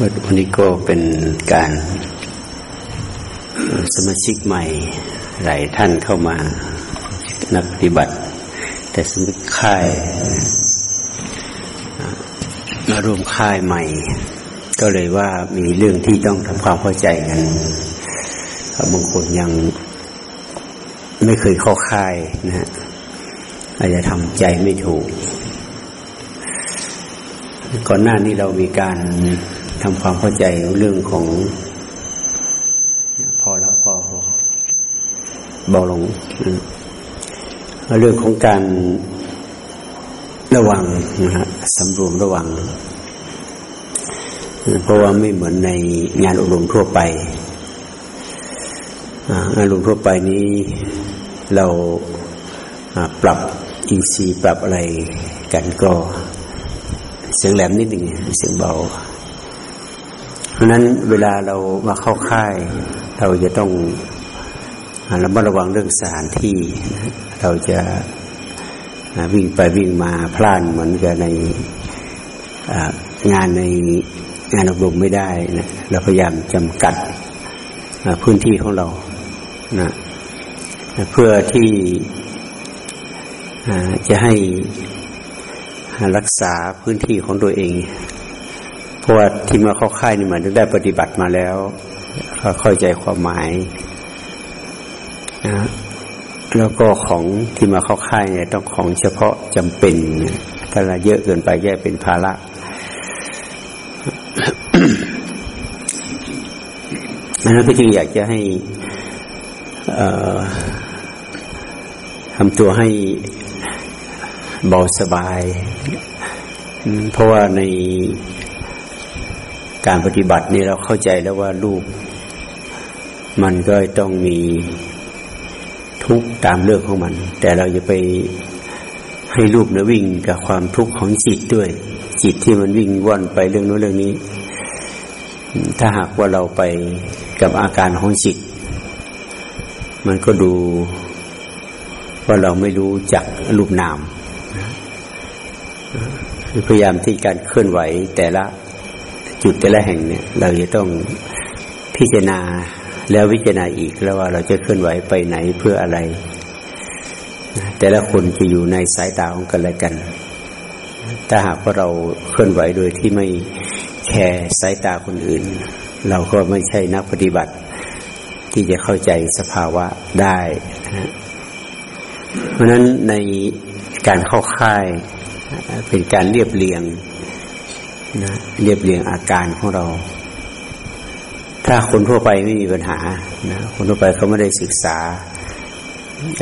วันนี้ก็เป็นการสมาชิกใหม่หลายท่านเข้ามานักปฏิบัติ แต่สมิค่ายมารวมค่ายใหม่ ก็เลยว่ามีเรื่องที่ต้องทำความเข้าใจกันบางคนยังไม่เคยเข้าค่ายนะฮะอาจจะทำใจไม่ถูก ก่อนหน้านี้เรามีการ ทำความเข้าใจเรื่องของ พอแล้วพอเบาลงเรื่องของการระวังนะฮะสำรวมระวัง เพราะว่าไม่เหมือนในงานอบรมทั่วไปงานอบรมทั่วไปนี้เราปรับอินทรีย์ปรับอะไรกันก็ เสียงแหลมนิดหนึ่งเสียงเบา เพราะนั้นเวลาเรามาเข้าค่าย เราจะต้องระมัดระวังเรื่องสถานที่เราจะวิ่งไปวิ่งมาพลาดเหมือนกับในงานในงานอบรมไม่ได้นะเราพยายามจำกัดพื้นที่ของเรานะเพื่อที่จะให้รักษาพื้นที่ของตัวเอง ราะว่าที่มาเข้าค่ายนี่เหมือนได้ปฏิบัติมาแล้วเข้าใจความหมายนะแล้วก็ของที่มาเข้าค่ายเนี่ยต้องของเฉพาะจำเป็นถ้าเราเยอะเกินไปแย่เป็นภาระนั้นก็จึงอยากจะให้ทำตัวให้เบาสบาย เพราะว่าใน การปฏิบัตินี่เราเข้าใจแล้วว่ารูปมันก็ต้องมีทุกตามเรื่องของมัน แต่เราจะไปให้รูปนะวิ่งกับความทุกข์ของจิตด้วย จิตที่มันวิ่งว่อนไปเรื่องโน้นเรื่องนี้ ถ้าหากว่าเราไปกับอาการของจิต มันก็ดูว่าเราไม่รู้จักรูปนามพยายามที่การเคลื่อนไหวแต่ละ จุดแต่ละแห่งเนี่ย เราจะต้องพิจารณาแล้ววิจารณาอีกแล้วว่าเราจะเคลื่อนไหวไปไหนเพื่ออะไร แต่ละคนจะอยู่ในสายตาของกันและกัน ถ้าหากว่าเราเคลื่อนไหวโดยที่ไม่แคร์สายตาคนอื่น เราก็ไม่ใช่นักปฏิบัติ ที่จะเข้าใจสภาวะได้เพราะฉะนั้นในการเข้าค่ายเป็นการเรียบเรียง นะเรียบเรียงอาการของเรา ถ้าคนทั่วไปไม่มีปัญหานะคนทั่วไปเขาไม่ได้ศึกษา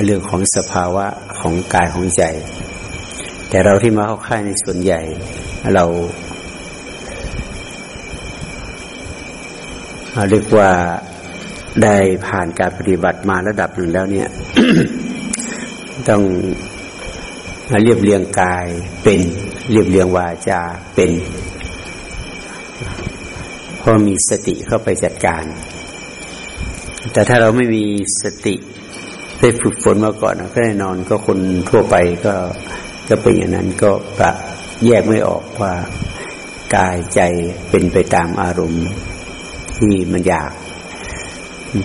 เรื่องของสภาวะของกายของใจ แต่เราที่มาเข้าค่ายในส่วนใหญ่ เราเรียกว่าได้ผ่านการปฏิบัติมาระดับหนึ่งแล้วเนี่ย ต้องเรียบเรียงกายเป็น เรียบเรียงวาจาเป็น พราะมีสติเข้าไปจัดการ แต่ถ้าเราไม่มีสติได้ฝึกฝนมาก่อนก็แน่นอนก็คนทั่วไปก็ก็เป็นอย่างนั้นก็ปะแยกไม่ออกว่ากายใจเป็นไปตามอารมณ์ที่มันอยาก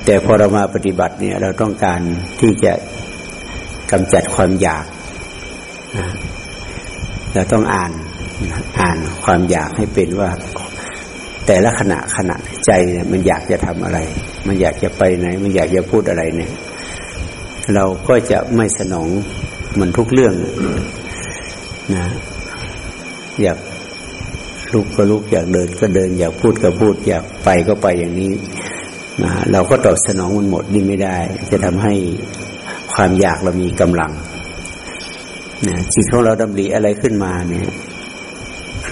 แต่พอเรามาปฏิบัติเนี่ย เราต้องการที่จะกำจัดความอยากเราต้องอ่านอ่านความอยากให้เป็นว่า แต่ละขณะขณะใจเนี่ยมันอยากจะทำอะไร มันอยากจะไปไหน มันอยากจะพูดอะไรเนี่ย เราก็จะไม่สนองมันทุกเรื่องนะ อยากลุกก็ลุกอยากเดินก็เดิน อยากพูดก็พูด อยากไปก็ไปอย่างนี้นะเราก็ตอบสนองมันหมดนี่ไม่ได้ จะทำให้ความอยากเรามีกำลังนะจิตของเราดำริอะไรขึ้นมาเนี่ย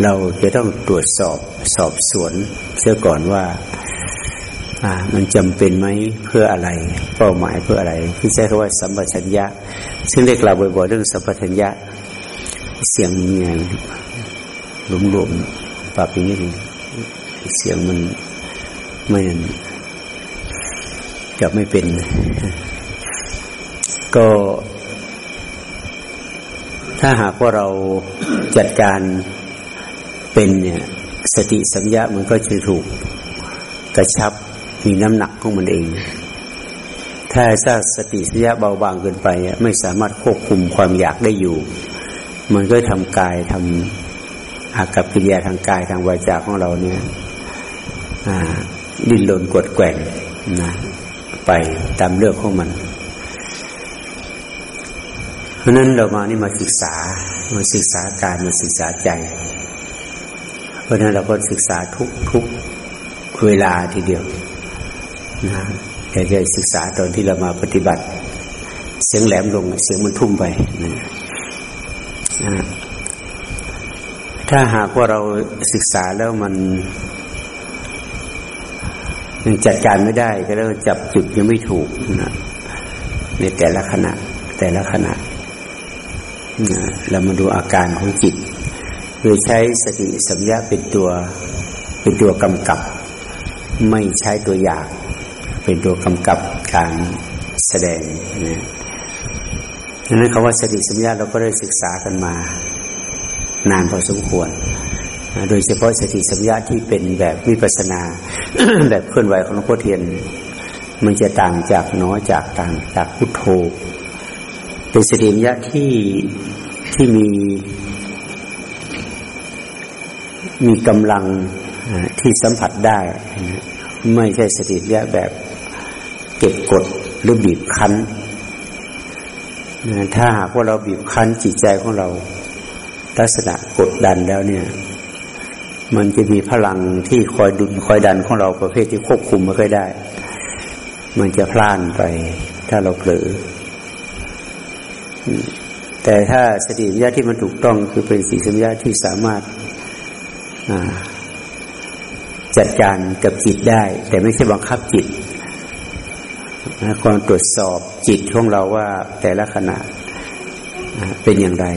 เราจะต้องตรวจสอบ สอบสวนเสียก่อนว่าอ่ามันจำเป็นไหมเพื่ออะไร เป้าหมายเพื่ออะไรที่ใช้คำว่าสัมปชัญญะ ซึ่งเรียกเราบ่อยๆเรื่องสัมปชัญญะ เสียงเงียงหลวมๆปรับอย่างนี้เสียงมันไม่จะไม่เป็น ก็ ถ้าหากว่าเราจัดการเป็นเนี่ย สติสัมยามันก็จะถูกกระชับมีน้ำหนักของมันเอง ถ้าถ้าสติสัมยาเบาบางเกินไป ไม่สามารถควบคุมความอยากได้อยู่ มันก็ทำกายทำอากับกิริยาทางกายทางวาจาของเราเนี่ยดิ้นรนกดแกว่งนะไปตามเรื่องของมันเพราะนั้นเรามานี่มาศึกษามาศึกษากายมาศึกษาใจ เพราะนั้นเราก็ศึกษาทุกทุกเวลาทีเดียวนะแต่จะศึกษาตอนที่เรามาปฏิบัติ เสียงแหลมลง เสียงมันทุ่มไปนะถ้าหากว่าเราศึกษาแล้วมันยังจัดการไม่ได้ ก็เรียกว่าจับจุดยังไม่ถูกนะในแต่ละขณะ แต่ละขณะนะเรามาดูอาการของจิต โดยใช้สติสัมยาเป็นตัวเป็นตัวกำกับ ไม่ใช้ตัวอยากเป็นตัวกำกับการแสดงนะดังนั้นคำว่าสติสัมยาเราก็ได้ศึกษากันมา นานพอสมควร โดยเฉพาะสติสัมยาที่เป็นแบบวิปัสนา แบบเคลื่อนไหวของหลวงพ่อเทียน มันจะต่างจากน้อยจากต่างจากพุทโธ เป็นสติสัมยาที่ที่มี มีกำลังที่สัมผัสได้ ไม่ใช่สติสัมยาแบบเก็บกดหรือบีบคั้น ถ้าหากว่าเราบีบคั้นจิตใจของเรา ลักษณะกดดันแล้วเนี่ย มันจะมีพลังที่คอยดุลคอยดันของเราประเภทที่ควบคุมไม่ค่อยได้ มันจะพลาดไป ถ้าเราเผลอแต่ถ้าสติสัมยาที่มันถูกต้องคือเป็นสีสัมยาที่สามารถ จัดการกับจิตได้ แต่ไม่ใช่บังคับจิตความตรวจสอบจิตของเราว่าแต่ละขณะเป็นอย่างไร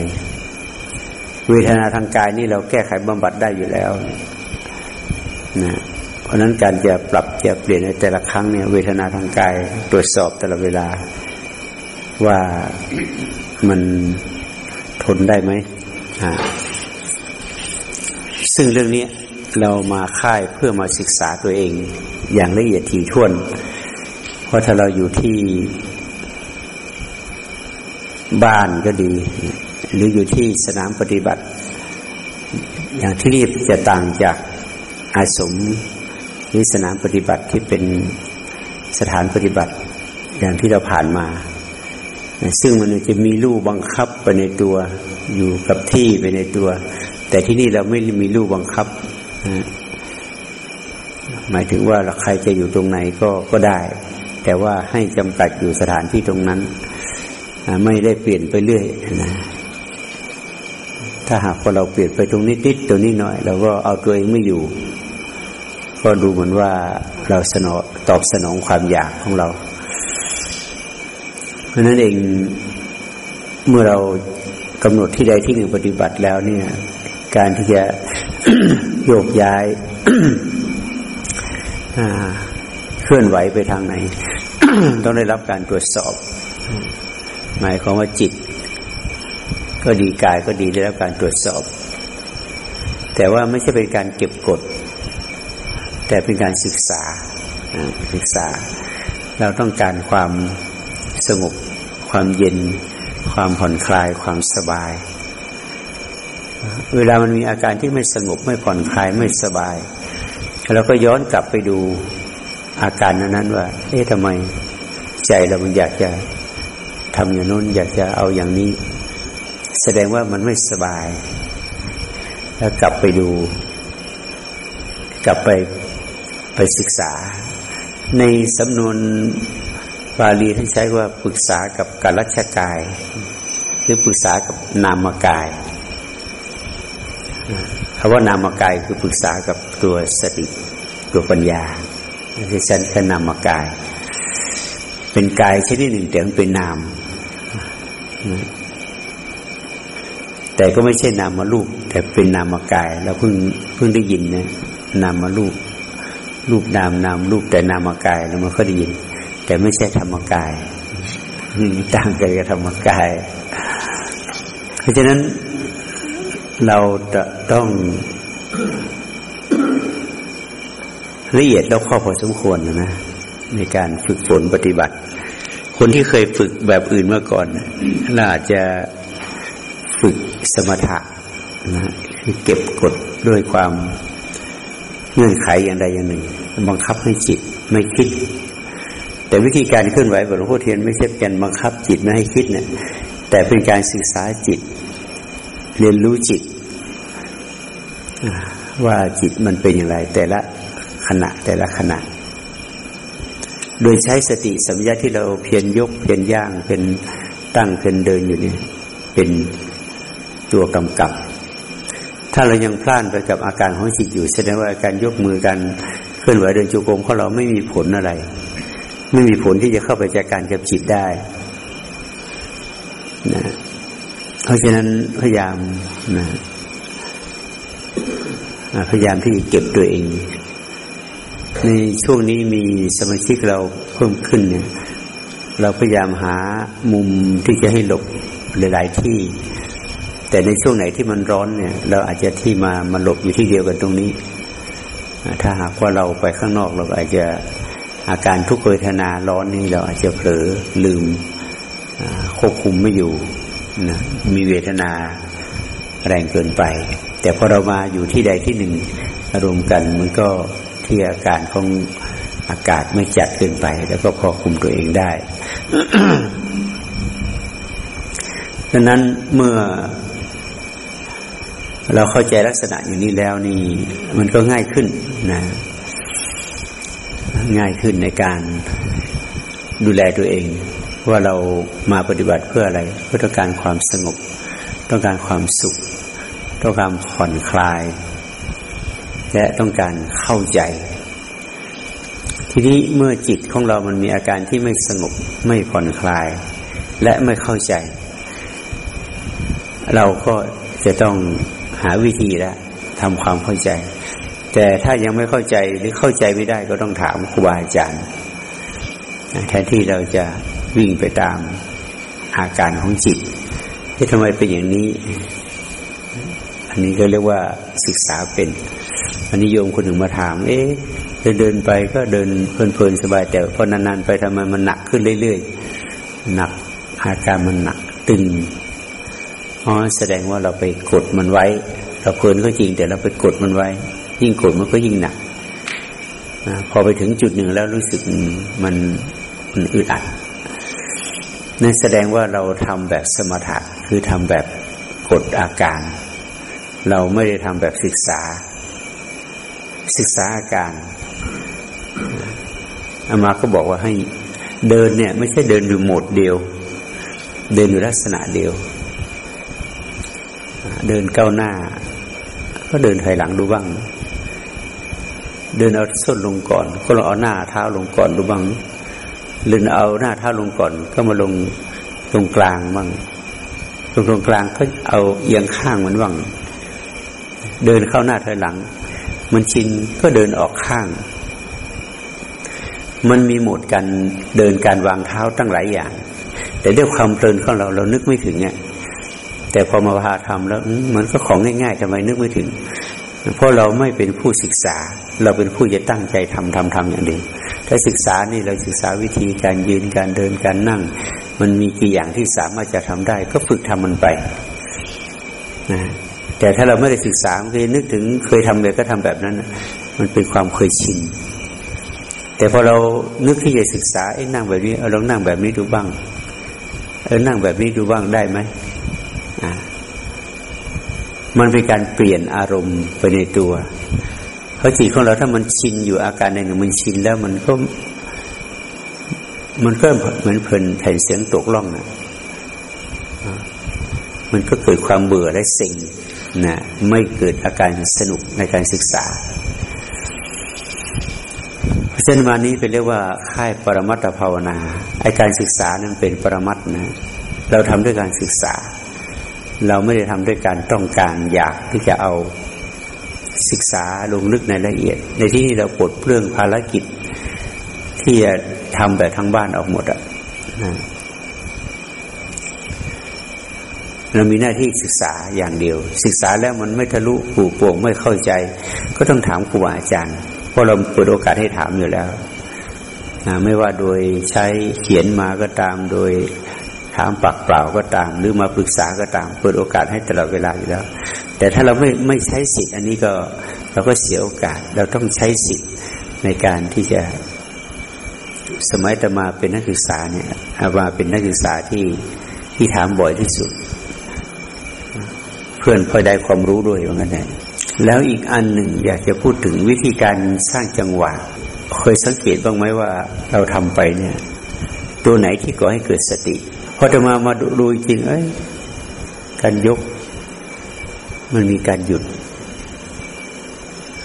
เวทนาทางกายนี่เราแก้ไขบำบัดได้อยู่แล้วนะเพราะนั้นการจะปรับจะเปลี่ยนในแต่ละครั้งเนี่ย เวทนาทางกาย ตรวจสอบแต่ละเวลา ว่ามันทนได้ไหม ซึ่งเรื่องนี้เรามาค่ายเพื่อมาศึกษาตัวเอง อย่างละเอียดถี่ถ้วน เพราะถ้าเราอยู่ที่บ้านก็ดี หรืออยู่ที่สนามปฏิบัติ อย่างที่นี่จะต่างจากอาสมหรือสนามปฏิบัติที่เป็นสถานปฏิบัติ อย่างที่เราผ่านมา ซึ่งมันจะมีลู่บังคับไปในตัว อยู่กับที่ไปในตัว แต่ที่นี่เราไม่มีลู่บังคับ หมายถึงว่าใครจะอยู่ตรงไหนก็ก็ได้ แต่ว่าให้จำกัดอยู่สถานที่ตรงนั้น ไม่ได้เปลี่ยนไปเรื่อยนะถ้าหากว่าเราเปลี่ยนไปตรงนิดนิดตรงนี้หน่อยเราก็เอาตัวเองไม่อยู่ ก็ดูเหมือนว่าเราสนอตอบสนองความอยากของเรา เพราะนั้นเองเมื่อเรากำหนดที่ใดที่หนึ่งปฏิบัติแล้วเนี่ย การที่จะโยกย้ายเคลื่อนไหวไปทางไหน ต้องได้รับการตรวจสอบ หมายความว่าจิต ก็ดีกายก็ดีได้รับการตรวจสอบ แต่ว่าไม่ใช่เป็นการเก็บกด แต่เป็นการศึกษาศึกษา เราต้องการความสงบความเย็น ความผ่อนคลายความสบาย เวลามันมีอาการที่ไม่สงบไม่ผ่อนคลายไม่สบายเราก็ย้อนกลับไปดูอาการนั้นว่า เอ๊ะทำไมใจเรามันอยากจะทำอย่างนู้น อยากจะเอาอย่างนี้ แสดงว่ามันไม่สบาย แล้วกลับไปดู กลับไปไปศึกษา ในสำนวนบาลีท่านใช้ว่าปรึกษากับกาลัชกาย หรือปรึกษากับนามกาย คำว่านามกายคือปรึกษากับตัวสติตัวปัญญาที่ฉันคือนามกาย เป็นกายชนิดหนึ่งแต่มันเป็นนาม แต่ก็ไม่ใช่นามารูปแต่เป็นนามกายเราเพิ่งเพิ่งได้ยินนะนามารูปรูปนามนามรูปแต่นามกายเราไม่ค่อยได้ยิน แต่ไม่ใช่ธรรมกายต่างกันกับธรรมกาย เพราะฉะนั้น เราจะต้องละเอียดแล้วข้อพอสมควรนะ ในการฝึกฝนปฏิบัติ คนที่เคยฝึกแบบอื่นมาก่อนน่าจะฝึกสมถะนะคือเก็บกดด้วยความเงื่อนไขอย่างใดอย่างหนึ่ง บังคับให้จิตไม่คิด แต่วิธีการเคลื่อนไหวแบบหลวงพ่อเทียนไม่ใช่การบังคับจิตไม่ให้คิดเนะี่ยแต่เป็นการศึกษาจิต เรียนรู้จิต ว่าจิตมันเป็นอย่างไร แต่ละขณะแต่ละขณะ โดยใช้สติสัมยาที่เราเพียรยกเพียรย่างเป็นตั้งเป็นเดินอยู่นี่เป็นตัวกำกับ ถ้าเรายังพลาดไปกับอาการของจิตอยู่ แสดงว่าการยกมือกันเคลื่อนไหวเดินจูงกรมของเราไม่มีผลอะไร ไม่มีผลที่จะเข้าไปจัดการกับจิตได้นะ เพราะฉะนั้นพยายามนะพยายามที่เก็บตัวเอง ในช่วงนี้มีสมาชิกเราเพิ่มขึ้นเนี่ย เราพยายามหามุมที่จะให้หลบหลาย ๆ ที่ แต่ในช่วงไหนที่มันร้อนเนี่ย เราอาจจะที่มามาหลบอยู่ที่เดียวกันตรงนี้ ถ้าหากว่าเราไปข้างนอกเราอาจจะอาการทุกขเวทนาร้อนนี่เราอาจจะเผลอลืมควบคุมไม่อยู่ นะมีเวทนาแรงเกินไป แต่พอเรามาอยู่ที่ใดที่หนึ่งรวมกันมันก็ที่อาการของอากาศไม่จัดเกินไป แล้วก็พอคุมตัวเองได้ดังนั้นเมื่อเราเข้าใจลักษณะอย่างนี้แล้วนี่ มันก็ง่ายขึ้นนะง่ายขึ้นในการดูแลตัวเอง ว่าเรามาปฏิบัติเพื่ออะไร เพื่อต้องการความสงบ ต้องการความสุข ต้องการผ่อนคลาย และต้องการเข้าใจ ทีนี้เมื่อจิตของเรามันมีอาการที่ไม่สงบไม่ผ่อนคลาย และไม่เข้าใจ เราก็จะต้องหาวิธีแล้วทำความเข้าใจ แต่ถ้ายังไม่เข้าใจหรือเข้าใจไม่ได้ก็ต้องถามครูบาอาจารย์แทนที่เราจะ วิ่งไปตามอาการของจิตที่ทำไมเป็นอย่างนี้ อันนี้ก็เรียกว่าศึกษาเป็น อันนี้โยมคนหนึ่งมาถาม เอ๊ะเดินเดินไปก็เดินเพลินๆสบายแต่พอนานๆไปทำไมมันหนักขึ้นเรื่อยๆหนักอาการมันหนักตึงอ๋อแสดงว่าเราไปกดมันไว้ เราเพลินก็จริง แต่เราไปกดมันไว้ ยิ่งกดมันก็ยิ่งหนักพอไปถึงจุดหนึ่งแล้วรู้สึกมันมันอึดอัด นั่นแสดงว่าเราทำแบบสมถะคือทำแบบกดอาการ เราไม่ได้ทำแบบศึกษา ศึกษาอาการอามาก็บอกว่าให้เดินเนี่ย ไม่ใช่เดินอยู่โหมดเดียว เดินอยู่ลักษณะเดียว เดินก้าวหน้า ก็เดินถอยหลังดูบ้าง เดินเอาส้นลงก่อน ก็ลองเอาหน้าเท้าลงก่อนดูบ้าง หรือเอาหน้าเท้าลงก่อน ก็มาลงตรงกลางบ้างตรงตรงกลางก็เอาเอียงข้างมันบ้างเดินเข้าหน้าถอยหลัง มันชินก็เดินออกข้าง มันมีโหมดการเดินการวางเท้าตั้งหลายอย่าง แต่ด้วยความเพลินของเราเรานึกไม่ถึงเนี่ยแต่พอมาพาทำแล้วมันก็ของง่ายๆทำไมนึกไม่ถึง เพราะเราไม่เป็นผู้ศึกษา เราเป็นผู้จะตั้งใจทำทำทำอย่างเดียว ถ้าศึกษานี่เราศึกษาวิธีการยืนการเดินการนั่ง มันมีกี่อย่างที่สามารถจะทำได้ ก็ฝึกทำมันไปนะแต่ถ้าเราไม่ได้ศึกษาเคยนึกถึงเคยทำเลยก็ทำแบบนั้น มันเป็นความเคยชินแต่พอเรานึกที่จะศึกษาไอ้นั่งแบบนี้เอาลองนั่งแบบนี้ดูบ้าง เออนั่งแบบนี้ดูบ้างได้ไหมอ่ามันเป็นการเปลี่ยนอารมณ์ไปในตัว เพราะจิตของเราถ้ามันชินอยู่อาการหนึ่งมันชินแล้วมันก็มันก็เหมือนเพลินแผ่นเสียงตกล่องนะมันก็เกิดความเบื่อและเซ็งนะไม่เกิดอาการสนุกในการศึกษาเส้นมานี้เป็นเรียกว่าค่ายปรมัตถภาวนาไอการศึกษานั้นเป็นปรมัตนะเราทำด้วยการศึกษา เราไม่ได้ทำด้วยการต้องการอยากที่จะเอา ศึกษาลงลึกในละเอียด ในที่นี้เราปลดเปลื้องภารกิจ ที่จะทำแบบทั้งบ้านออกหมดอะนะเรามีหน้าที่ศึกษาอย่างเดียว ศึกษาแล้วมันไม่ทะลุปูโป่งไม่เข้าใจ ก็ต้องถามครูบาอาจารย์ เพราะเราเปิดโอกาสให้ถามอยู่แล้วไม่ว่าโดยใช้เขียนมาก็ตาม โดยถามปากเปล่าก็ตาม หรือมาปรึกษาก็ตาม เปิดโอกาสให้ตลอดเวลาอยู่แล้ว แต่ถ้าเราไม่ไม่ใช้สิทธิ์อันนี้ก็เราก็เสียโอกาส เราต้องใช้สิทธิ์ในการที่จะสมัยตมาเป็นนักศึกษาเนี่ยอามาเป็นนักศึกษาที่ที่ถามบ่อยที่สุด เพื่อนพอได้ความรู้ด้วยว่างั้นแหลแล้วอีกอันหนึ่งอยากจะพูดถึงวิธีการสร้างจังหวะเคยสังเกตบ้างไหมว่าเราทำไปเนี่ย ตัวไหนที่ก่อให้เกิดสติพอจะมามาดูจริง เอ้ยการยก มันมีการหยุด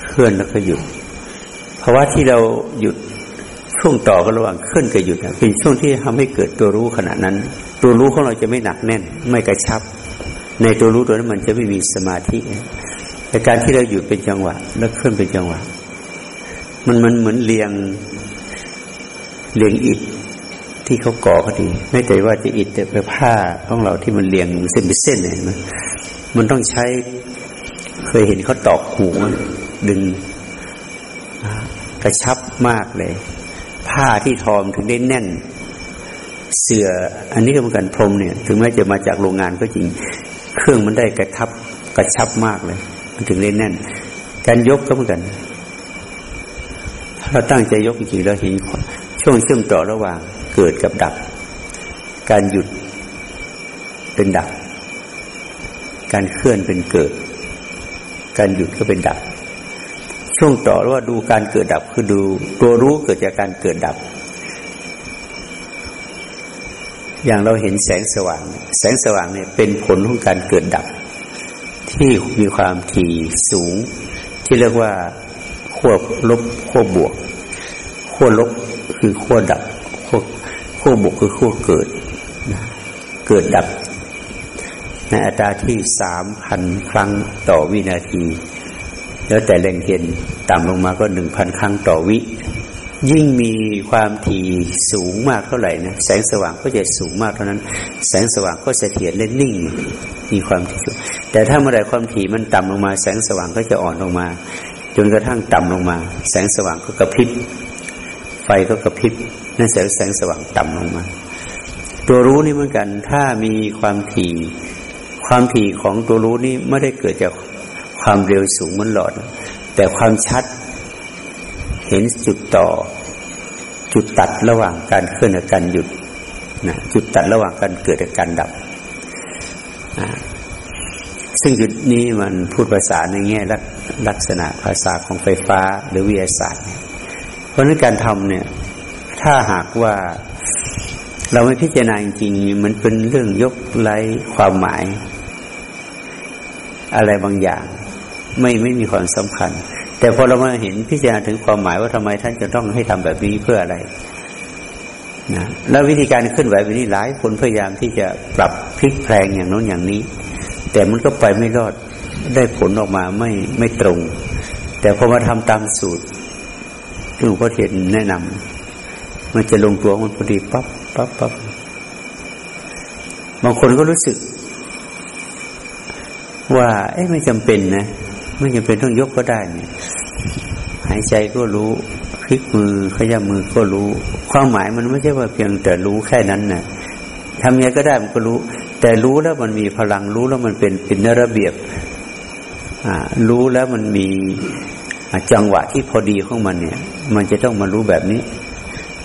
เคลื่อนแล้วก็หยุดเพราะว่าที่เราหยุดช่วงต่อกันระหว่างเคลื่อนกับหยุดเป็นช่วงที่ทำให้เกิดตัวรู้ขณะนั้น ตัวรู้ของเราจะไม่หนักแน่น ไม่กระชับ ในตัวรู้ตัวนั้นมันจะไม่มีสมาธิแต่การที่เราหยุดเป็นจังหวะ แล้วเคลื่อนเป็นจังหวะ มันมันเหมือนเรียงเรียงอิฐที่เขาก่อก็ดี ไม่แต่ว่าจะอิฐแต่ไปผ้าของเราที่มันเรียงเส้นเป็นเส้นเนี่ย มันต้องใช้ เคยเห็นเขาตอกหูดึงกระชับมากเลย ผ้าที่ทอมถึงได้แน่น เสืออันนี้ก็เหมือนกันพรมเนี่ย ถึงแม้จะมาจากโรงงานก็จริง เครื่องมันได้กระทับกระชับมากเลย มันถึงได้แน่น การยกก็เหมือนกันเราตั้งใจยกจริงเราเห็นช่วงเชื่อมต่อระหว่างเกิดกับดับ การหยุดเป็นดับ การเคลื่อนเป็นเกิด การหยุดก็เป็นดับ ช่วงต่อว่าดูการเกิดดับคือดูตัวรู้เกิดจากการเกิดดับ อย่างเราเห็นแสงสว่าง แสงสว่างเนี่ยเป็นผลของการเกิดดับ ที่มีความถี่สูง ที่เรียกว่าขั้วลบขั้วบวกขั้วลบคือขั้วดับขั้วขั้วบวกคือขั้วเกิด เกิดดับ ในอัตราที่สามพันครั้งต่อวินาที แล้วแต่แรงเทียนต่ำลงมาก็หนึ่งพันครั้งต่อวิ ยิ่งมีความถี่สูงมากเท่าไหร่นะแสงสว่างก็จะสูงมากเท่านั้น แสงสว่างก็เสถียรและนิ่ง มีความถี่สูงแต่ถ้าเมื่อไรความถี่มันต่ำลงมา แสงสว่างก็จะอ่อนลงมา จนกระทั่งต่ำลงมา แสงสว่างก็กระพริบไฟก็กระพริบนั่นแสงแสงสว่างต่ำลงมา ตัวรู้นี่เหมือนกัน ถ้ามีความถี่ ความถี่ของตัวรู้นี่ไม่ได้เกิดจากความเร็วสูงเหมันหลอด แต่ความชัดเห็นจุดต่อ จุดตัดระหว่างการเคลื่อนกับการหยุดนะจุดตัดระหว่างการเกิดกับการดับ ซึ่งจุดนี้มันพูดภาษาในแง่ลักษณะภาษาของไฟฟ้าหรือวิทยาศาสตร์ เพราะนั้นการทำเนี่ย ถ้าหากว่าเราไม่พิจารณาจริงๆมันเป็นเรื่องยกไล่ความหมาย อะไรบางอย่าง ไม่ไม่มีความสำคัญ แต่พอเรามาเห็นพิจารณาถึงความหมายว่าทำไมท่านจะต้องให้ทำแบบนี้เพื่ออะไรนะแล้ววิธีการขึ้นไหวแบบนี้หลายคนพยายามที่จะปรับพลิกแพลงอย่างโน้นอย่างนี้ แต่มันก็ไปไม่รอดได้ผลออกมาไม่ไม่ตรง แต่พอมาทำตามสูตรที่หลวงพ่อเทียนแนะนำมันจะลงตัวมันพอดีปั๊บปั๊บปั๊บบางคนก็รู้สึก ว่า เอ๊ะไม่จำเป็นนะไม่จำเป็นต้องยกก็ได้เนี่ยหายใจก็รู้พลิกมือขยับมือก็รู้ ความหมายมันไม่ใช่ว่าเพียงแต่รู้แค่นั้นนะทำยังไงก็ได้มันก็รู้ แต่รู้แล้วมันมีพลังรู้แล้วมันเป็นเป็นระเบียบรู้แล้วมันมีจังหวะที่พอดีของมันเนี่ย มันจะต้องมารู้แบบนี้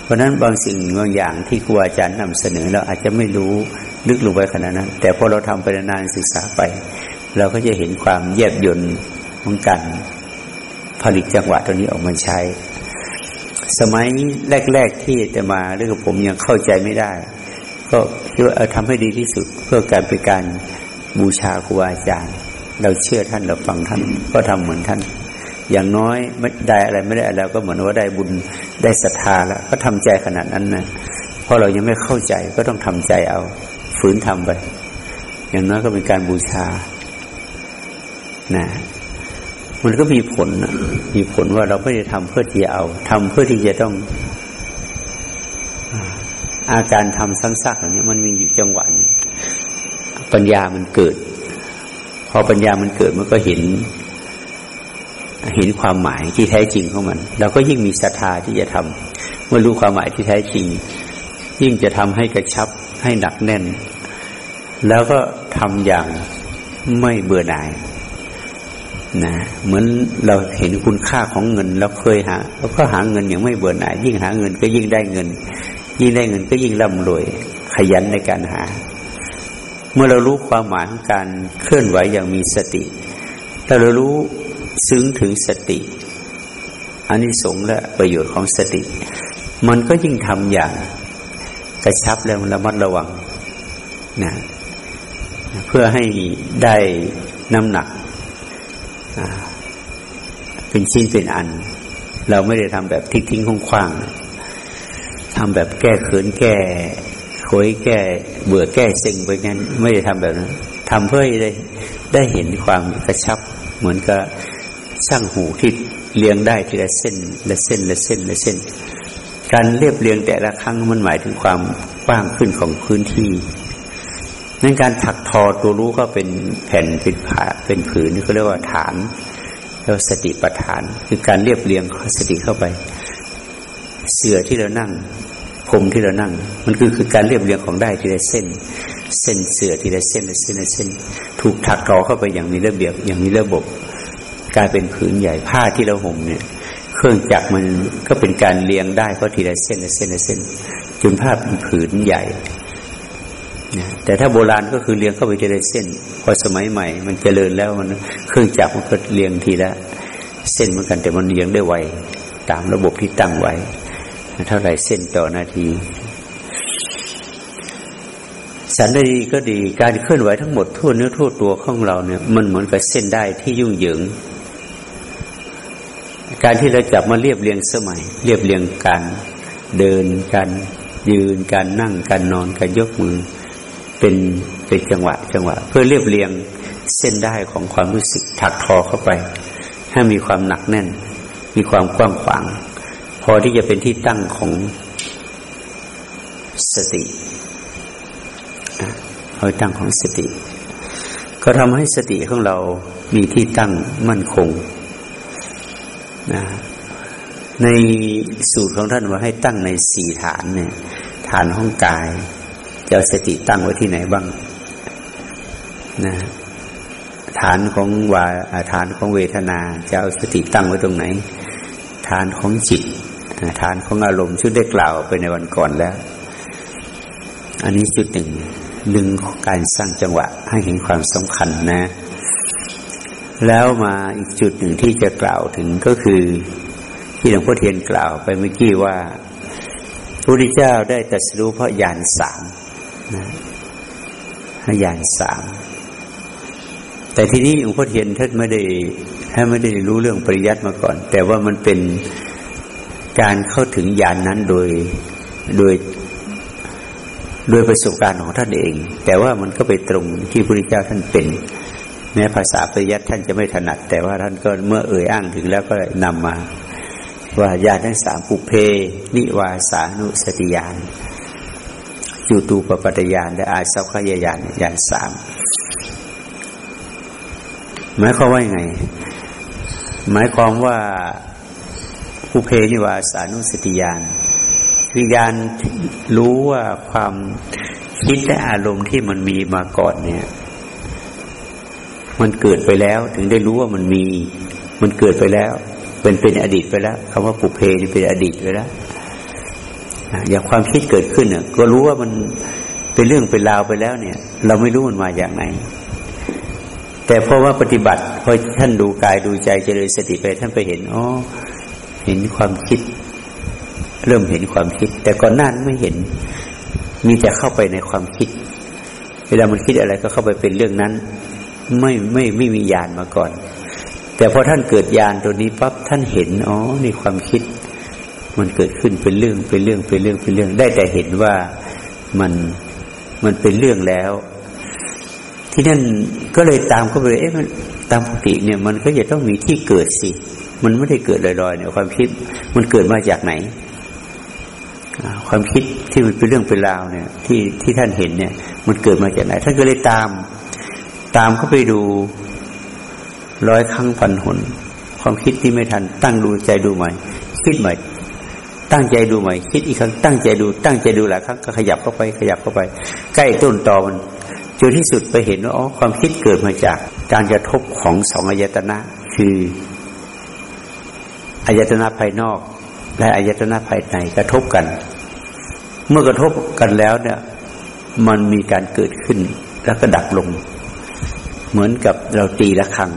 เพราะนั้นบางสิ่งบางอย่างที่ครูอาจารย์นำเสนอเราอาจจะไม่รู้ลึกลงไปขนาดนั้น แต่พอเราทำไปนานศึกษาไป เราก็จะเห็นความแยบยนต์ของการผลิตจังหวะตัวนี้ออกมาใช้ สมัยแรก ๆที่จะมาเรื่องผมยังเข้าใจไม่ได้ ก็คิดว่าทำให้ดีที่สุดเพื่อการเป็นการบูชาครูอาจารย์ เราเชื่อท่านเราฟังท่านก็ทำเหมือนท่าน อย่างน้อยไม่ได้อะไรไม่ได้อะไรก็เหมือนว่าได้บุญได้ศรัทธาแล้ว ก็ทำใจขนาดนั้นนะเพราะเรายังไม่เข้าใจก็ต้องทำใจเอาฝืนทำไป อย่างน้อยก็เป็นการบูชา นะมันก็มีผลมีผลว่าเราไม่ได้ทำเพื่อที่จะเอาทำเพื่อที่จะต้อง อาการทำซ้ำซากอย่างนี้มันมีอยู่จังหวะนึงปัญญามันเกิด พอปัญญามันเกิดมันก็เห็น เห็นความหมายที่แท้จริงของมัน เราก็ยิ่งมีศรัทธาที่จะทำเมื่อรู้ความหมายที่แท้จริง ยิ่งจะทำให้กระชับให้หนักแน่น แล้วก็ทำอย่างไม่เบื่อหน่าย นะเหมือนเราเห็นคุณค่าของเงินเราเคยหาเราก็หาเงินอย่างไม่เบื่อหน่ายยิ่งหาเงินก็ยิ่งได้เงิน ยิ่งได้เงินก็ยิ่งร่ำรวย ขยันในการหา เมื่อเรารู้ความหมายของการเคลื่อนไหวอย่างมีสติถ้าเรารู้ซึ้งถึงสติอันนี้สงและประโยชน์ของสติ มันก็ยิ่งทำอย่างกระชับแล้วระมัดระวังนะเพื่อให้ได้น้ำหนัก เป็นชิ้นเป็นอัน เราไม่ได้ทำแบบทิ้งทิ้งคว่างทำแบบแก้เขินแก้โอยแก้เบื่อแก้เซ็งไปงั้น ไม่ได้ทำแบบนั้นทำเพื่อได้ได้เห็นความกระชับ เหมือนกับช่างหูที่เรียงได้ทีละเส้นละเส้นละเส้นละเส้น การเรียบเรียงแต่ละครั้งมันหมายถึงความกว้างขึ้นของพื้นที่ นั้นการถักทอตัวรู้ก็เป็นแผ่นเป็นผาเป็นผืนนี่เขาเรียกว่าฐานแล้วสติปัฏฐาน คือการเรียบเรียงสติเข้าไป เสื่อที่เรานั่งผมที่เรานั่ง มันคือคือการเรียบเรียงของได้ทีละเส้น เส้นเสื่อทีละเส้นเส้นเส้น ถูกถักทอเข้าไปอย่างมีระเบียบอย่างมีระบบกลายเป็นผืนใหญ่ผ้าที่เราห่มเนี่ย เครื่องจักรมันก็เป็นการเรียงได้เพราะทีละเส้นละเส้นละเส้นจนผ้าเป็นผืนใหญ่ แต่ถ้าโบราณก็คือเรียงเข้าไปทีละเส้น พอสมัยใหม่ มันเจริญแล้วมันเครื่องจักรมันก็เรียงทีละเส้นเหมือนกันแต่มันเรียงได้ไวตามระบบที่ตั้งไว้ เท่าไรเส้นต่อนาที สันดีก็ดีการเคลื่อนไหวทั้งหมดทั่วเนื้อทั่วตัวของเราเนี่ย มันเหมือนกับเส้นได้ที่ยุ่งเหยิง การที่เราจับมาเรียบเรียงสมัย เรียบเรียงการเดินการยืนการนั่งการนอนการยกมือ เป็นเป็นจังหวะ จังหวะ เพื่อเรียบเรียงเส้นได้ของความรู้สึกถักทอเข้าไป ให้มีความหนักแน่น มีความกว้างขวาง พอที่จะเป็นที่ตั้งของสติเอาตั้งของสติ ก็ทำให้สติของเรามีที่ตั้งมั่นคงนะในสูตรของท่านว่าให้ตั้งในสี่ฐานเนี่ย ฐานห้องกาย จะสติตั้งไว้ที่ไหนบ้างนะฐานของวาฐานของเวทนาจะเอาสติตั้งไว้ตรงไหน ฐานของจิต ฐานของอารมณ์ชุดได้กล่าวไปในวันก่อนแล้ว อันนี้จุดหนึ่งหนึ่งของการสร้างจังหวะให้เห็นความสำคัญนะ แล้วมาอีกจุดหนึ่งที่จะกล่าวถึงก็คือ ที่หลวงพ่อเทียนกล่าวไปเมื่อกี้ว่าพระพุทธเจ้าได้ตรัสรู้เพราะญาณสาม อย่างสามแต่ทีนี้หลวงพ่อเทียนท่านไม่ได้ท่านไม่ได้รู้เรื่องปริยัติมาก่อน แต่ว่ามันเป็นการเข้าถึงญาณนนั้นโดยโดยโดยประสบการณ์ของท่านเอง แต่ว่ามันก็ไปตรงที่พระพุทธเจ้าท่านเป็นแม้ภาษาปริยัติท่านจะไม่ถนัด แต่ว่าท่านก็เมื่อเอ่ยอ้างถึงแล้วก็นำมา ว่าญาณทั้งสามปุเพ นิวาสานุสติญาณ จูตูปปัตยานและอาสัพขยายานยานสามหมายความว่าไง หมายความว่าผู้เพนิวาสานุสติยานคือยานรู้ว่าความคิดและอารมณ์ที่มันมีมาก่อนเนี่ย มันเกิดไปแล้ว ถึงได้รู้ว่ามันมี มันเกิดไปแล้ว เป็นเป็นอดีตไปแล้วคำว่าปุเพนี่เป็นอดีตไปแล้ว อย่างความคิดเกิดขึ้นเนี่ยก็รู้ว่ามันเป็นเรื่องเป็นราวไปแล้วเนี่ย เราไม่รู้มันมาอย่างไหน แต่เพราะว่าปฏิบัติพอท่านดูกายดูใจเจริญสติไปท่านไปเห็นอ๋อเห็นความคิด เริ่มเห็นความคิด แต่ก่อนหน้าไม่เห็น มีแต่เข้าไปในความคิด เวลามันคิดอะไรก็เข้าไปเป็นเรื่องนั้น ไม่ไม่ไม่มีญาณมาก่อน แต่พอท่านเกิดญาณตัวนี้ปั๊บท่านเห็นอ๋อนี่ความคิด มันเกิดขึ้นเป็นเรื่องเป็นเรื่องเป็นเรื่องเป็นเรื่อง ได้แต่เห็นว่ามันมันเป็นเรื่องแล้ว ที่นั่นก็เลยตามเข้าไปเอ๊ะมันตามปกติเนี่ย มันก็จะต้องมีที่เกิดสิ มันไม่ได้เกิดลอยๆเนี่ยความคิดมันเกิดมาจากไหน ความคิดที่มันเป็นเรื่องเป็นราวเนี่ย ที่ที่ท่านเห็นเนี่ย มันเกิดมาจากไหน ท่านก็เลยตาม ตามเข้าไปดูร้อยครั้งพันหนความคิดที่ไม่ทัน ตั้งดูใจดูใหม่คิดใหม่ ตั้งใจดูใหม่ คิดอีกครั้งตั้งใจดู ตั้งใจดูหลายครั้งก็ขยับเข้าไป ขยับเข้าไป ใกล้ต้นตอมันจนที่สุดไปเห็นว่าอ๋อความคิดเกิดมาจาก การกระทบของสองอายตนะ คืออายตนะภายนอก และอายตนะภายในกระทบกัน เมื่อกระทบกันแล้วเนี่ย มันมีการเกิดขึ้นแล้วก็ดับลง เหมือนกับเราตีระฆัง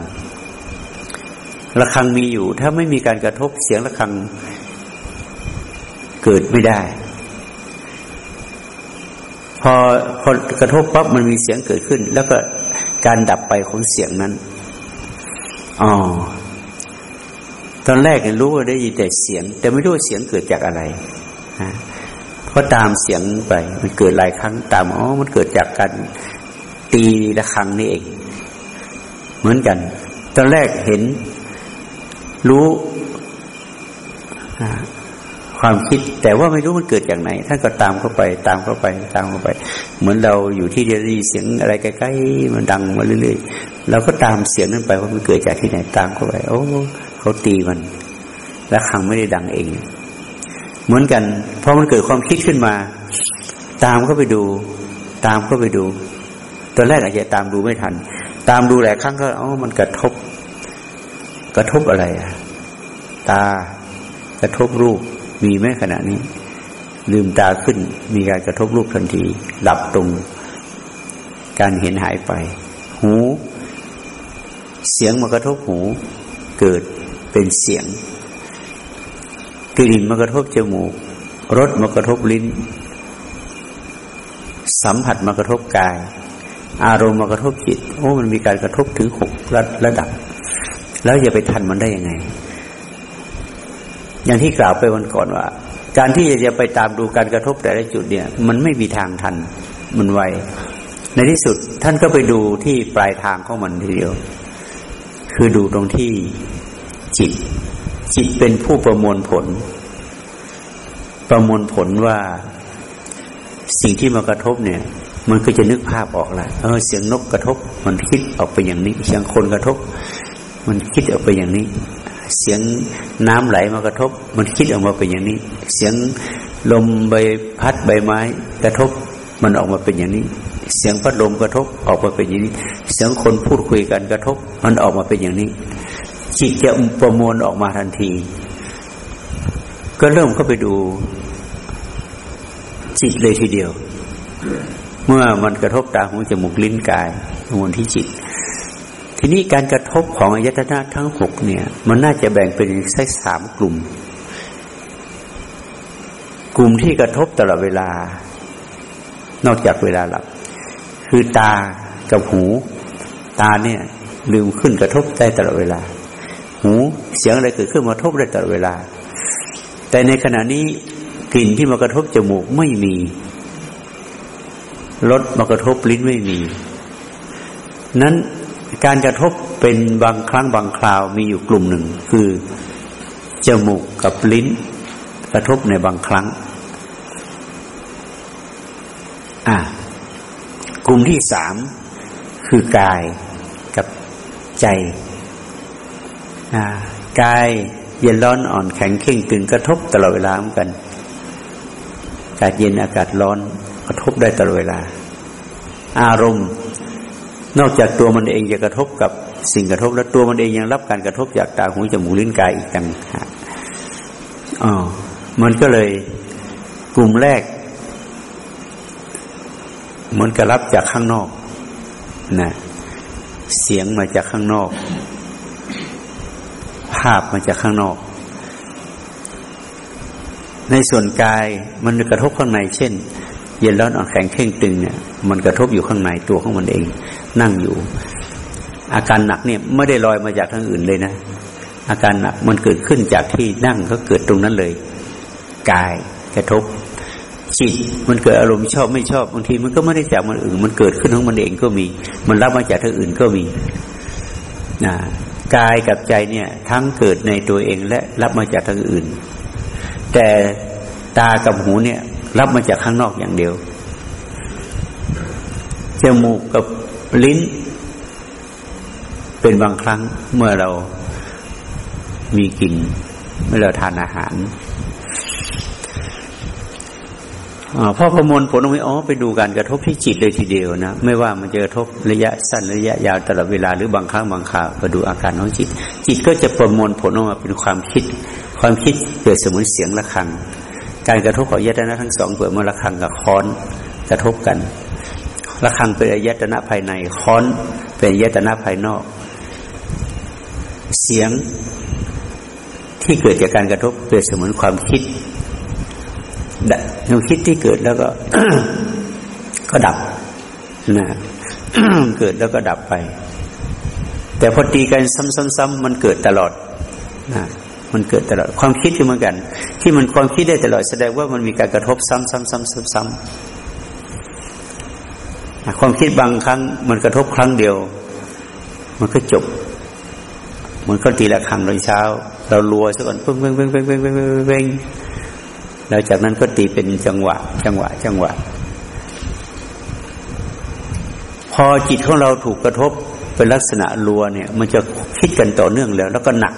ระฆังมีอยู่ ถ้าไม่มีการกระทบเสียงระฆัง เกิดไม่ได้ พอพอกระทบปั๊บมันมีเสียงเกิดขึ้น แล้วก็การดับไปของเสียงนั้นอ๋อตอนแรกรู้ว่าได้ยินแต่เสียง แต่ไม่รู้ว่าเสียงเกิดจากอะไรเพราะตามเสียงไป มันเกิดหลายครั้งตามอ๋อมันเกิดจากการตีระฆังนี่เอง เหมือนกัน ตอนแรกเห็นรู้ ความคิด แต่ว่าไม่รู้มันเกิดจากไหนท่านก็ตามเข้าไป ตามเข้าไป ตามเข้าไป เหมือนเราอยู่ที่เดียรีเสียงอะไรใกล้ๆมันดังมาเรื่อยๆเราก็ตามเสียงนั้นไปว่ามันเกิดจากที่ไหนตามเข้าไป โอ้เขาตีมัน แล้วขังไม่ได้ดังเอง เหมือนกันพอมันเกิดความคิดขึ้นมา ตามเข้าไปดู ตามเข้าไปดูตอนแรกอาจจะตามดูไม่ทัน ตามดูหลายครั้งก็อ๋อมันกระทบ กระทบอะไรอะตากระทบรูป มีไหมขณะนี้ ลืมตาขึ้น มีการกระทบรูปทันทีหลับตรง การเห็นหายไป หู เสียงมากระทบหู เกิดเป็นเสียงกลิ่นมากระทบจมูกรสมากระทบลิ้น สัมผัสมากระทบกาย อารมณ์มากระทบจิตโอ้มันมีการกระทบถึงหกระระดับ แล้วอย่าไปทันมันได้ยังไง อย่างที่กล่าวไปวันก่อนว่า การที่จะไปตามดูการกระทบแต่ละจุดเนี่ย มันไม่มีทางทันมันไวในที่สุดท่านก็ไปดูที่ปลายทางของมันทีเดียว คือดูตรงที่จิต จิตเป็นผู้ประมวลผล ประมวลผลว่าสิ่งที่มากระทบเนี่ย มันก็จะนึกภาพออกละเออเสียงนกกระทบ มันคิดออกไปอย่างนี้ เสียงคนกระทบ มันคิดออกไปอย่างนี้ เสียงน้ำไหลมากระทบ มันคิดออกมาเป็นอย่างนี้ เสียงลมใบพัดใบไม้ กระทบ มันออกมาเป็นอย่างนี้ เสียงพัดลมกระทบออกมาเป็นอย่างนี้ เสียงคนพูดคุยกันกระทบ มันออกมาเป็นอย่างนี้ จิตจะประมวลออกมาทันที ก็เริ่มเข้าไปดูจิตเลยทีเดียว เมื่อมันกระทบตาหูจมูกลิ้นกายมวลที่จิต ทีนี้การกระทบของอายตนะทั้งหกเนี่ย มันน่าจะแบ่งเป็นสักสามกลุ่ม กลุ่มที่กระทบตลอดเวลา นอกจากเวลาหลับ คือตากับหู ตาเนี่ยลืมขึ้นกระทบได้ตลอดเวลา หูเสียงอะไรเกิดขึ้นมากระทบได้ตลอดเวลา แต่ในขณะนี้กลิ่นที่มากระทบจมูกไม่มีรสมากระทบลิ้นไม่มี นั้น การกระทบเป็นบางครั้งบางคราวมีอยู่กลุ่มหนึ่ง คือจมูกกับลิ้น กระทบในบางครั้ง อ่ากลุ่มที่สามคือกายกับใจอ่ากายเย็นร้อนอ่อนแข็งเข่งตึงกระทบตลอดเวลาเหมือนกัน อากาศเย็นอากาศร้อนกระทบได้ตลอดเวลา อารมณ์ นอกจากตัวมันเองจะกระทบกับสิ่งกระทบ แล้วตัวมันเองยังรับการกระทบจากตาหูจมูกลิ้นกายอีกต่างหากอ๋อมันก็เลยกลุ่มแรกมันก็รับจากข้างนอกนะเสียงมาจากข้างนอก ภาพมาจากข้างนอก ในส่วนกายมันกระทบข้างใน เช่น เย็นร้อนอ่อนแข็งเข่งตึงเนี่ยมันกระทบอยู่ข้างในตัวของมันเอง นั่งอยู่ อาการหนักเนี่ยไม่ได้ลอยมาจากทางอื่นเลยนะ อาการหนักมันเกิดขึ้นจากที่นั่งก็เกิดตรงนั้นเลย กายกระทบจิตมันเกิดอารมณ์ชอบไม่ชอบบางทีมันก็ไม่ได้จากมันอื่น มันเกิดขึ้นของมันเองก็มี มันรับมาจากทางอื่นก็มีนะกายกับใจเนี่ยทั้งเกิดในตัวเองและรับมาจากทางอื่น แต่ตากับหูเนี่ย รับมาจากข้างนอกอย่างเดียวจมูกกับ ลิ้น เป็นบางครั้งเมื่อเรามีกลิ่นเมื่อเราทานอาหารพ่อประมวลผลออกมาอ๋อไปดูการกระทบที่จิตเลยทีเดียวนะ ไม่ว่ามันจะกระทบระยะสั้นระยะยาวตลอดเวลาหรือบางครั้งบางคราวก็ดูอาการของจิต จิตก็จะประมวลผลออกมาเป็นความคิด ความคิดเกิดสมุนเสียงระฆัง การกระทบของยตนะทั้งสองเกิดเมื่อระฆังกับค้อนกระทบกัน ระฆังเป็นอายตนะภายในค้อนเป็นอายตนะภายนอก เสียงที่เกิดจากการกระทบเกิดเสมือนความคิดความคิดที่เกิดแล้วก็ก็ดับนะเกิดแล้วก็ดับไป แต่พอตีกันซ้ำๆๆมันเกิดตลอดนะมันเกิดตลอดความคิดคือเหมือนกัน ที่มันความคิดได้ตลอดแสดงว่ามันมีการกระทบซ้ำๆๆๆ ความคิดบางครั้ง มันกระทบครั้งเดียว มันก็จบมันก็ตีละครั้งตอนเช้า เราลัวซะก่อนเพิ่งเพิ่งเพิ่งเพิ่งเพิ่งเพิ่งเพิ่งแล้วจากนั้นก็ตีเป็นจังหวะ จังหวะ จังหวะ พอจิตของเราถูกกระทบเป็นลักษณะรัวเนี่ย มันจะคิดกันต่อเนื่องแล้ว แล้วก็หนัก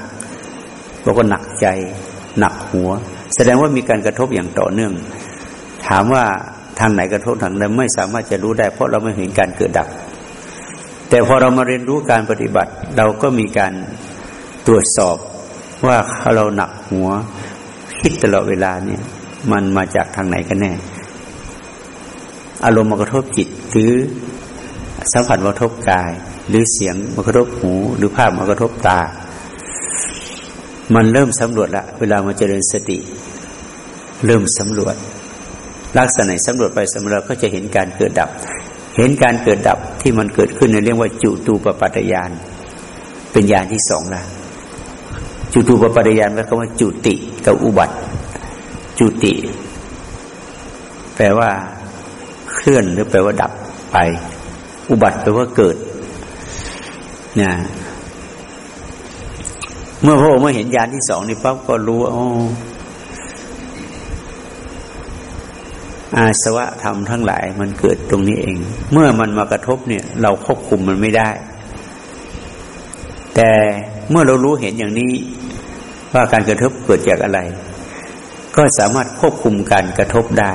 แล้วก็หนักใจ หนักหัว แสดงว่ามีการกระทบอย่างต่อเนื่อง ถามว่า ทางไหนกระทบทางนั้นไม่สามารถจะรู้ได้ เพราะเราไม่เห็นการเกิดดับ แต่พอเรามาเรียนรู้การปฏิบัติ เราก็มีการตรวจสอบว่าเราหนักหัว คิดตลอดเวลาเนี่ย มันมาจากทางไหนกันแน่ อารมณ์มากระทบจิตหรือสัมผัสมากระทบกาย หรือเสียงมากระทบหู หรือภาพมากระทบตา มันเริ่มสำรวจละ เวลามาเจริญสติ เริ่มสำรวจ ลักษณะสำรวจไปสำรวจก็จะเห็นการเกิดดับ เห็นการเกิดดับที่มันเกิดขึ้นในเรียกว่าจุตูปปัตยาน เป็นญาณที่สองละจุตูปปัตยานแปลว่าจุติกับอุบัติ จุติ แปลว่าเคลื่อนหรือแปลว่าดับไป อุบัติแปลว่าเกิดเนี่ยเมื่อพระองค์มาเห็นญาณที่สองนี่ปั๊บก็รู้ว่า อาสวะธรรมทั้งหลายมันเกิดตรงนี้เอง เมื่อมันมากระทบเนี่ย เราควบคุมมันไม่ได้ แต่เมื่อเรารู้เห็นอย่างนี้ว่าการกระทบเกิดจากอะไร ก็สามารถควบคุมการกระทบได้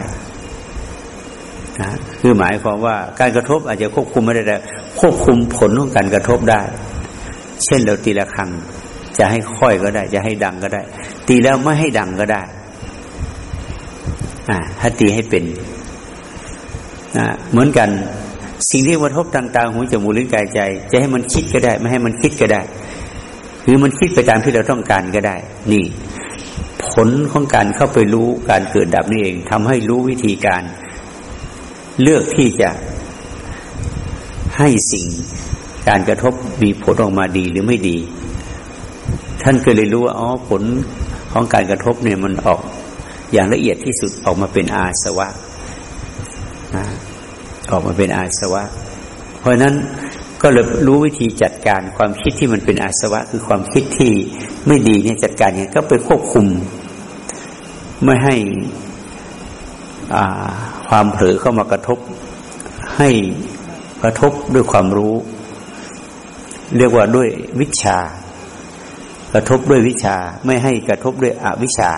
นะคือหมายความว่าการกระทบอาจจะควบคุมไม่ได้แต่ควบคุมผลของการกระทบได้ เช่นเราตีละครัง จะให้ค่อยก็ได้ จะให้ดังก็ได้ ตีแล้วไม่ให้ดังก็ได้ ถ้าตีให้เป็นนะเหมือนกัน สิ่งที่กระทบทางตาหูจมูกลิ้นกายใจ จะให้มันคิดก็ได้ ไม่ให้มันคิดก็ได้ หรือมันคิดไปตามที่เราต้องการก็ได้ นี่ ผลของการเข้าไปรู้การเกิดดับนี่เองทำให้รู้วิธีการ เลือกที่จะให้สิ่งการกระทบมีผลออกมาดีหรือไม่ดี ท่านก็เลยรู้ว่าอ๋อผลของการกระทบเนี่ยมันออก อย่างละเอียดที่สุดออกมาเป็นอาสวะนะออกมาเป็นอาสวะ เพราะนั้นก็เลยรู้วิธีจัดการความคิดที่มันเป็นอาสวะ คือความคิดที่ไม่ดีเนี่ยจัดการเนี่ยก็ไปควบคุม ไม่ให้ความเผลอเข้ามากระทบ ให้กระทบด้วยความรู้ เรียกว่าด้วยวิชากระทบด้วยวิชา ไม่ให้กระทบด้วยอวิชา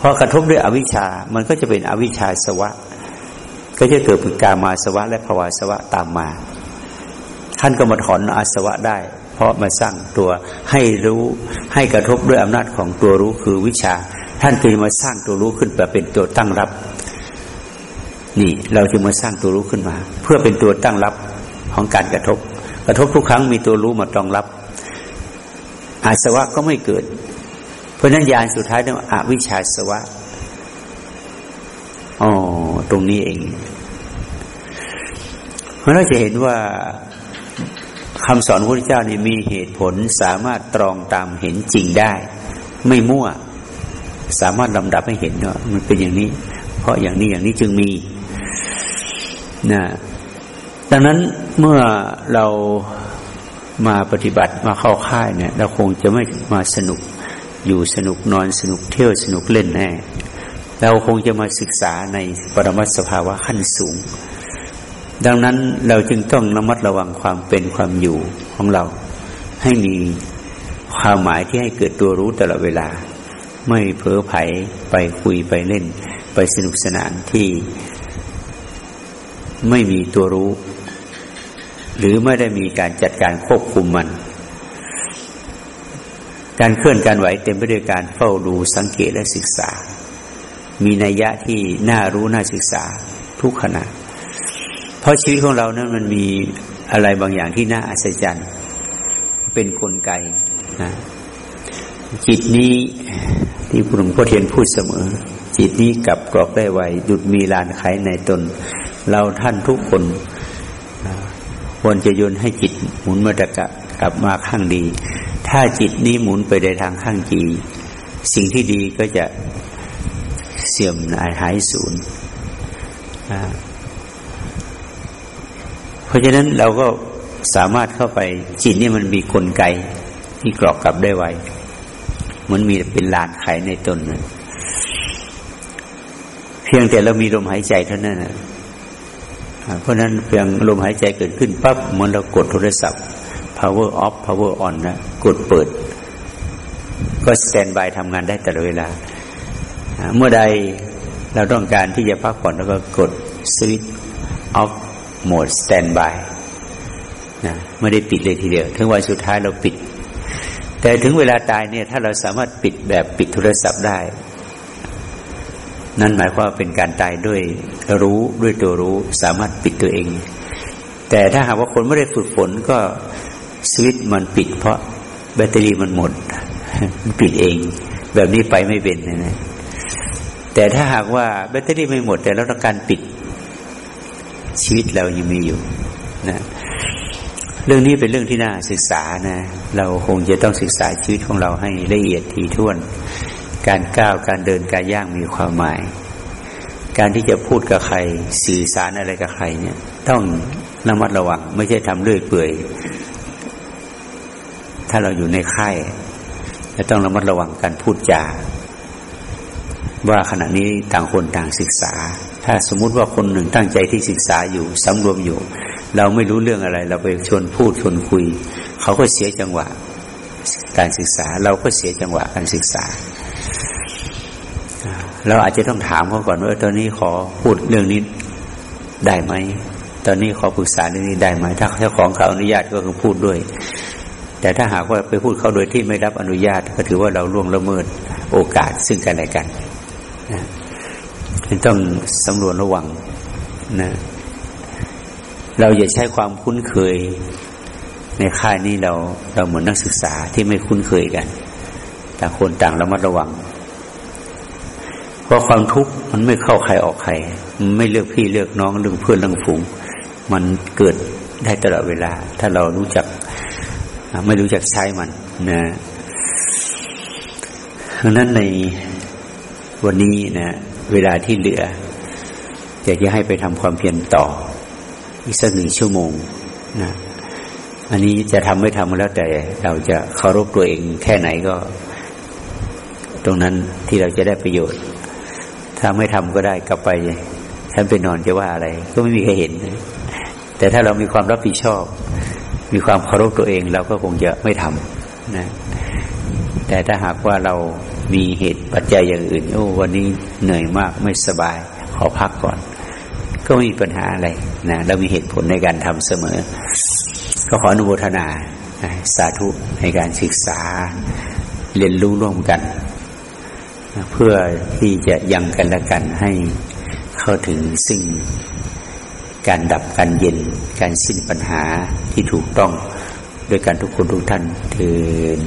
พอกระทบด้วยอวิชชามันก็จะเป็นอวิชชาสวะ ก็จะเกิดเป็นกามาสวะ และภวาสวะตามมา ท่านก็มาถอนอาสวะได้ เพราะมาสร้างตัวให้รู้ให้กระทบด้วยอำนาจของตัวรู้คือวิชา ท่านคือมาสร้างตัวรู้ขึ้นมาเป็นตัวตั้งรับ นี่เราจึงมาสร้างตัวรู้ขึ้นมา เพื่อเป็นตัวตั้งรับของการกระทบ กระทบทุกครั้งมีตัวรู้มาตรองรับ อาสวะก็ไม่เกิด เพราะนั้นญาณสุดท้ายเรียกว่าอวิชชาสวะอ๋อตรงนี้เอง เพราะเราจะเห็นว่าคำสอนพระพุทธเจ้านี่มีเหตุผลสามารถตรองตามเห็นจริงได้ ไม่มั่ว สามารถลำดับให้เห็นว่ามันเป็นอย่างนี้ เพราะอย่างนี้อย่างนี้จึงมีนะดังนั้นเมื่อเรามาปฏิบัติมาเข้าค่ายเนี่ย เราคงจะไม่มาสนุก อยู่สนุกนอนสนุกเที่ยวสนุกเล่นแน่เราคงจะมาศึกษาในปรมัตสภาวะขั้นสูง ดังนั้นเราจึงต้องระมัดระวังความเป็นความอยู่ของเรา ให้มีความหมายที่ให้เกิดตัวรู้ตลอดเวลา ไม่เพ้อไผไปคุยไปเล่น ไปสนุกสนานที่ไม่มีตัวรู้ หรือไม่ได้มีการจัดการควบคุมมัน การเคลื่อนการไหวเต็มไปด้วยการเฝ้าดูสังเกตและศึกษา มีนัยยะที่น่ารู้น่าศึกษาทุกขณะ เพราะชีวิตของเรานั้นมันมีอะไรบางอย่างที่น่าอัศจรรย์ เป็นนกลไกนะจิตนี้ที่หลวงพ่อเทียนพูดเสมอ จิตนี้กลับกรอบได้ไวดุดมีลานไขในตน เราท่านทุกคนควรจะยนให้จิตหมุนมาตะกะกลับมาข้างดี ถ้าจิตนี้หมุนไปในทางข้างจีสิ่งที่ดีก็จะเสื่อมหายสูญเพราะฉะนั้นเราก็สามารถเข้าไปจิตนี่มันมีกลไกที่กรอกกลับได้ไวมันมีเป็นลานไขในตนนะเพียงแต่เรามีลมหายใจเท่านั้นนะเพราะนั้นเพียงลมหายใจเกิดขึ้นปั๊บเหมือนเรากดโทรศัพท์ power off power on นะกดเปิด ก็สแตนบายทำงานได้ตลอดเวลา เมื่อใดเราต้องการที่จะพักผ่อนแล้วก็กดสวิตช์ออฟโหมดสแตนบายนะไม่ได้ปิดเลยทีเดียว ถึงวันสุดท้ายเราปิด แต่ถึงเวลาตายเนี่ย ถ้าเราสามารถปิดแบบปิดโทรศัพท์ได้ นั่นหมายความเป็นการตายด้วยรู้ด้วยตัวรู้สามารถปิดตัวเอง แต่ถ้าหากว่าคนไม่ได้ฝึกฝนก็ สวิตมันปิด เพราะแบตเตอรี่มันหมด มันปิดเอง แบบนี้ไปไม่เป็นนะ แต่ถ้าหากว่าแบตเตอรี่ไม่หมด แต่เราต้องการปิดชีวิตเรายังมีอยู่นะเรื่องนี้เป็นเรื่องที่น่าศึกษานะ เราคงจะต้องศึกษาชีวิตของเราให้ละเอียดถี่ถ้วน การก้าวการเดินการย่างมีความหมาย การที่จะพูดกับใคร สื่อสารอะไรกับใครเนี่ย ต้องระมัดระวัง ไม่ใช่ทำเรื่อยเปื่อย ถ้าเราอยู่ในค่ายจะต้องระมัดระวังการพูดจาว่าขณะนี้ต่างคนต่างศึกษา ถ้าสมมุติว่าคนหนึ่งตั้งใจที่ศึกษาอยู่สำรวมอยู่ เราไม่รู้เรื่องอะไร เราไปชวนพูดชวนคุย เขาก็เสียจังหวะ การศึกษา เราก็เสียจังหวะการศึกษา เราอาจจะต้องถามเขาก่อนว่าตอนนี้ขอพูดเรื่องนี้ได้ไหมตอนนี้ขอปรึกษาเรื่องนี้ได้ไหมถ้าเจ้าของเขาอนุญาตก็คือพูดด้วย แต่ถ้าหากว่าไปพูดเขาโดยที่ไม่รับอนุญาต ก็ถือว่าเราล่วงละเมิดโอกาสซึ่งกันและกันนะต้องสำรวจระวังนะเราอย่าใช้ความคุ้นเคย ในค่ายนี้เราเราเหมือนนักศึกษาที่ไม่คุ้นเคยกันต่างคนต่างระมัดระวัง เพราะความทุกข์มันไม่เข้าใครออกใครมันไม่เลือกพี่เลือกน้องเรื่องเพื่อนเรื่องฝูง มันเกิดได้ตลอดเวลา ถ้าเรารู้จัก ไม่รู้จักใช้มันนะดังนั้นในวันนี้นะเวลาที่เหลืออยากจะให้ไปทำความเพียรต่อ อีกสักหนึ่งชั่วโมงนะอันนี้จะทำไม่ทำแล้วแต่เราจะเคารพตัวเองแค่ไหนก็ ตรงนั้นที่เราจะได้ประโยชน์ ถ้าไม่ทำก็ได้กลับไปฉันไปนอนจะว่าอะไร ก็ไม่มีใครเห็น แต่ถ้าเรามีความรับผิดชอบ มีความเคารพตัวเองเราก็คงจะไม่ทำนะแต่ถ้าหากว่าเรามีเหตุปัจจัยอย่างอื่น โอ้วันนี้เหนื่อยมากไม่สบาย ขอพักก่อน ก็ไม่มีปัญหาอะไรนะเรามีเหตุผลในการทำเสมอ ก็ขออนุโมทนาสาธุในการศึกษาเรียนรู้ร่วมกัน เพื่อที่จะยังกันและกันให้เข้าถึงซึ่ง การดับการเย็น การสิ้นปัญหาที่ถูกต้องด้วยการทุกคนทุกท่านเทิน